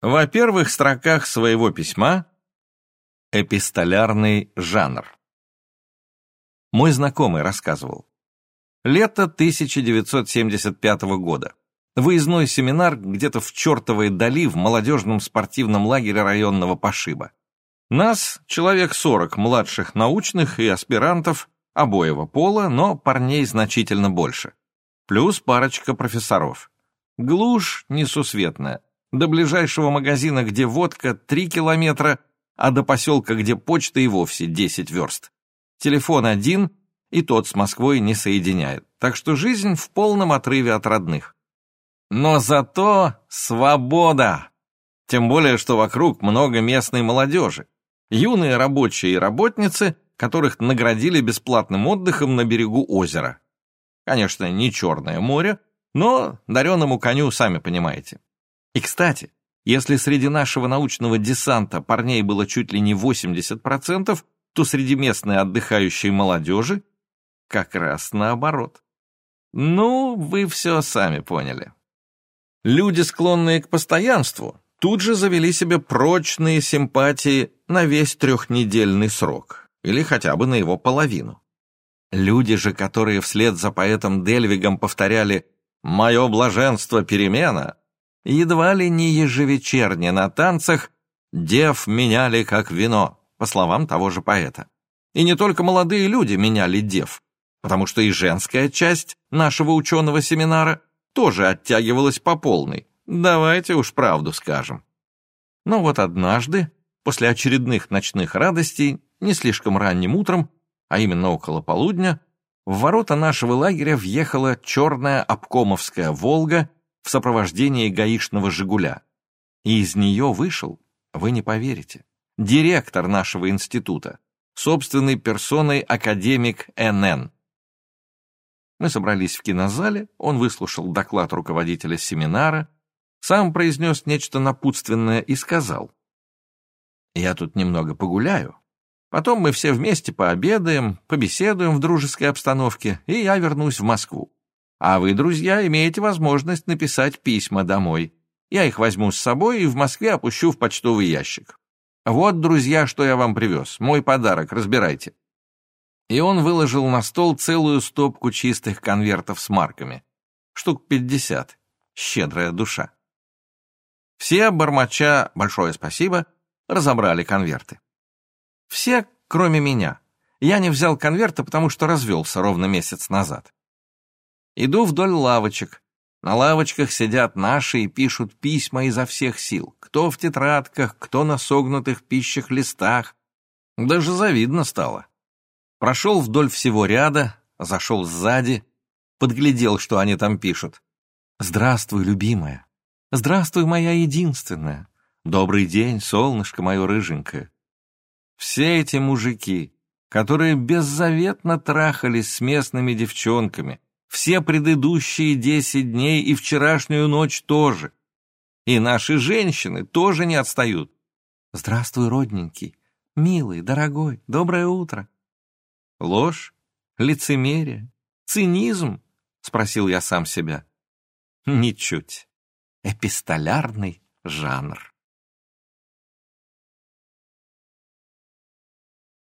во первых строках своего письма эпистолярный жанр. Мой знакомый рассказывал. Лето 1975 года. Выездной семинар где-то в чертовой дали в молодежном спортивном лагере районного пошиба. Нас, человек 40 младших научных и аспирантов, обоего пола, но парней значительно больше. Плюс парочка профессоров. Глушь несусветная. До ближайшего магазина, где водка, три километра, а до поселка, где почта, и вовсе десять верст. Телефон один, и тот с Москвой не соединяет. Так что жизнь в полном отрыве от родных. Но зато свобода! Тем более, что вокруг много местной молодежи. Юные рабочие и работницы, которых наградили бесплатным отдыхом на берегу озера. Конечно, не Черное море, но дареному коню, сами понимаете. И, кстати, если среди нашего научного десанта парней было чуть ли не 80%, то среди местной отдыхающей молодежи как раз наоборот. Ну, вы все сами поняли. Люди, склонные к постоянству, тут же завели себе прочные симпатии на весь трехнедельный срок, или хотя бы на его половину. Люди же, которые вслед за поэтом Дельвигом повторяли «Мое блаженство перемена», едва ли не ежевечерне на танцах дев меняли как вино, по словам того же поэта. И не только молодые люди меняли дев, потому что и женская часть нашего ученого семинара тоже оттягивалась по полной. Давайте уж правду скажем. Но вот однажды, после очередных ночных радостей, не слишком ранним утром, а именно около полудня, в ворота нашего лагеря въехала черная обкомовская «Волга» в сопровождении гаишного «Жигуля». И из нее вышел, вы не поверите, директор нашего института, собственной персоной академик НН. Мы собрались в кинозале, он выслушал доклад руководителя семинара, сам произнес нечто напутственное и сказал, «Я тут немного погуляю, потом мы все вместе пообедаем, побеседуем в дружеской обстановке, и я вернусь в Москву. А вы, друзья, имеете возможность написать письма домой. Я их возьму с собой и в Москве опущу в почтовый ящик. Вот, друзья, что я вам привез, мой подарок, разбирайте». И он выложил на стол целую стопку чистых конвертов с марками. Штук пятьдесят. Щедрая душа. Все, бормоча «большое спасибо», разобрали конверты. Все, кроме меня. Я не взял конверта, потому что развелся ровно месяц назад. Иду вдоль лавочек. На лавочках сидят наши и пишут письма изо всех сил. Кто в тетрадках, кто на согнутых пищах листах. Даже завидно стало. Прошел вдоль всего ряда, зашел сзади, подглядел, что они там пишут. «Здравствуй, любимая! Здравствуй, моя единственная! Добрый день, солнышко мое рыженькое!» Все эти мужики, которые беззаветно трахались с местными девчонками, все предыдущие десять дней и вчерашнюю ночь тоже. И наши женщины тоже не отстают. «Здравствуй, родненький, милый, дорогой, доброе утро!» Ложь? Лицемерие? Цинизм? Спросил я сам себя. Ничуть. Эпистолярный жанр.